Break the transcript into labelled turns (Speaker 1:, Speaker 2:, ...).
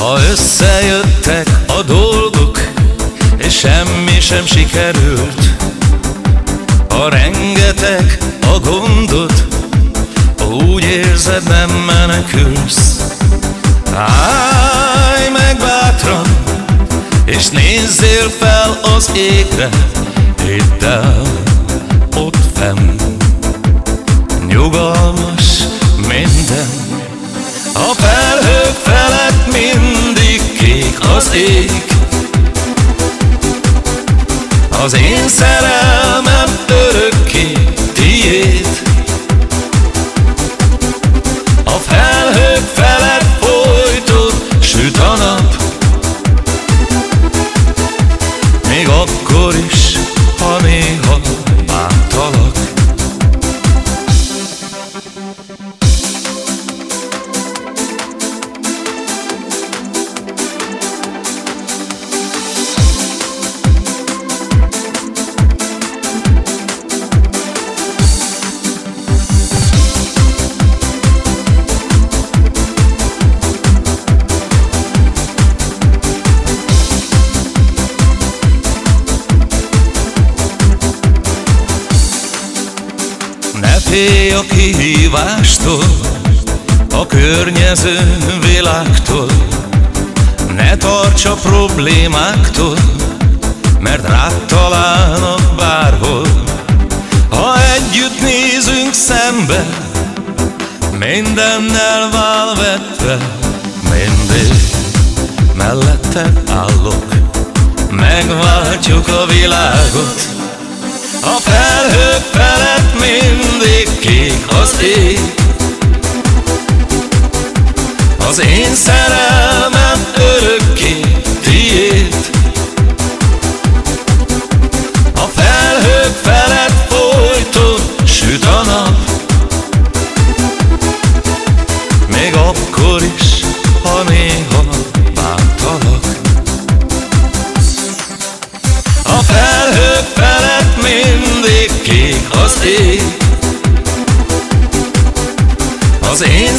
Speaker 1: Ha összejöttek a dolgok, és semmi sem sikerült, ha rengeteg a gondod, úgy érzed nem menekülsz. Állj meg bátran, és nézzél fel az égre, itt el, ott fenn. Nyugalmas minden, a felhő az ég. Az én szerelmem félj a kihívástól, a környező világtól, ne tarts a problémáktól, mert rád találnak bárhol. Ha együtt nézünk szembe, mindennel válvetve, mindig melletted állok, megváltjuk a világot. A felhők felett mindig kék az ég. Az én szerelmem örökké tiéd. A felhők felett folyton süt a nap. Még akkor is, ha néha bántalak. A felhők felett mindig kék az ég Az én